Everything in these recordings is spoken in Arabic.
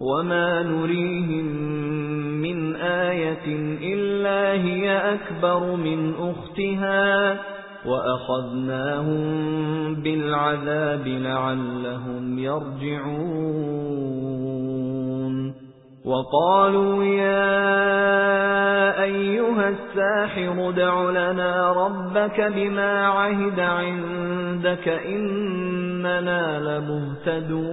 وَمَا نُرِيهِم مِّنْ آيَةٍ إِلَّا هِيَ أَكْبَرُ مِنْ أُخْتِهَا وَأَخَذْنَاهُم بِالْعَذَابِ لَعَلَّهُمْ يَرْجِعُونَ وَقَالُوا يَا أَيُّهَا السَّاحِرُ ادْعُ لَنَا رَبَّكَ بِمَا عَهِدَ عِندَكَ إِنَّنَا لَمُهْتَدُونَ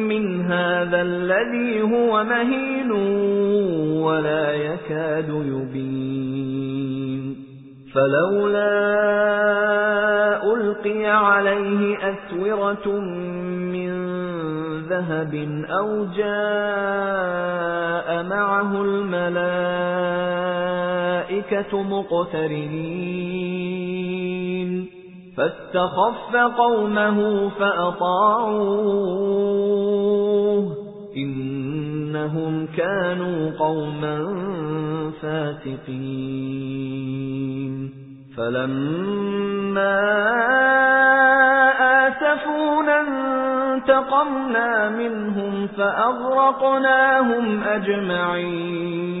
مِنْ هَذَا الَّذِي هُوَ مَهِينٌ وَلَا يَكَادُ يُبِينُ فَلَوْلَا أُلْقِيَ عَلَيْهِ أَسْوِرَةٌ مِّن ذَهَبٍ أَوْ جَاءَ مَعَهُ الْمَلَائِكَةُ مُقْتَرِنِينَ فَاسْتَخَفَّ قَوْمَهُ فَأَطَاعُوهُ. إِنَّهُمْ كَانُوا قَوْمًا فَاسِقِينَ. فَلَمَّا آسَفُونَا انتَقَمْنَا مِنْهُمْ فَأَغْرَقْنَاهُمْ أَجْمَعِينَ.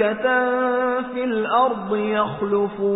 مَلَكَةً فِي الْأَرْضِ يَخْلُفُونَ